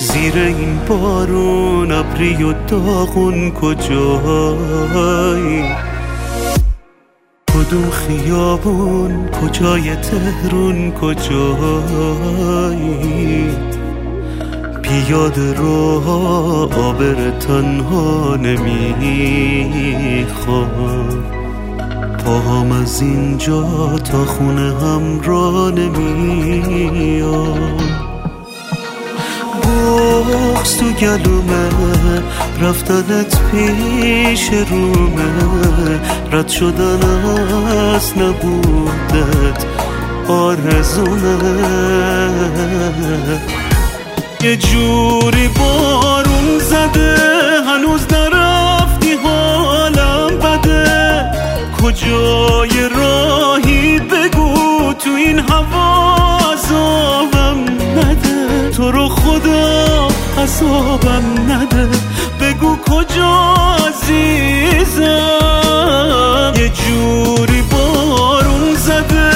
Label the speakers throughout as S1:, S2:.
S1: میره این بارون ابری و داغون کجایی؟ کدوم خیابون کجای تهرون کجایی؟ بیاد رو آبر تنها نمی‌خوام پاهم از اینجا تا خونه هم را نمیاد تو گلومه رفتنت پیش رومه. رد شدن از نبودت آرزومه یه جوری بارون زده هنوز نرفتی حالم بده. کجای راهی بگو تو این هوا؟ عذابم نده. بگو کجا عزیزم؟ یه جوری بارون زده.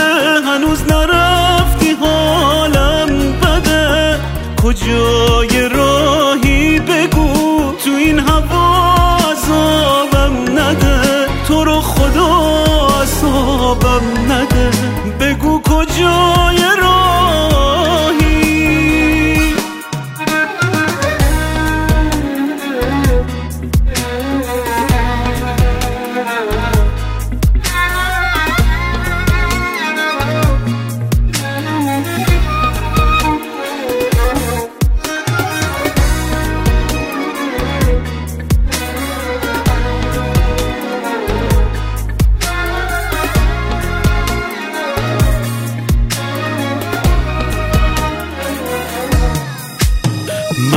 S1: هنوز نرفتی حالم بده. کجای راهی بگو. تو این هوا عذابم نده. تو رو خدا عذابم نده.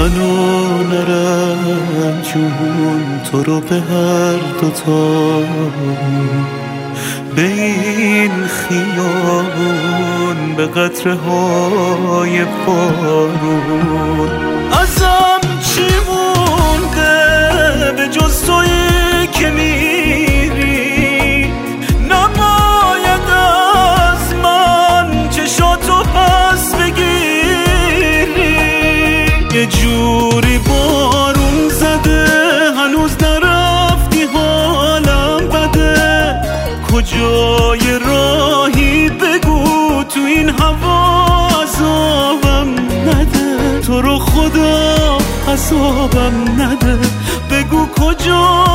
S1: منو نرم جون تو رو به هر دوتا به این خیابون به قطره های بارون یه جوری بارون زده هنوز نرفتی حالم بده. کجای راهی بگو تو این هوا عذابم نده. تو رو خدا عذابم نده. بگو کجا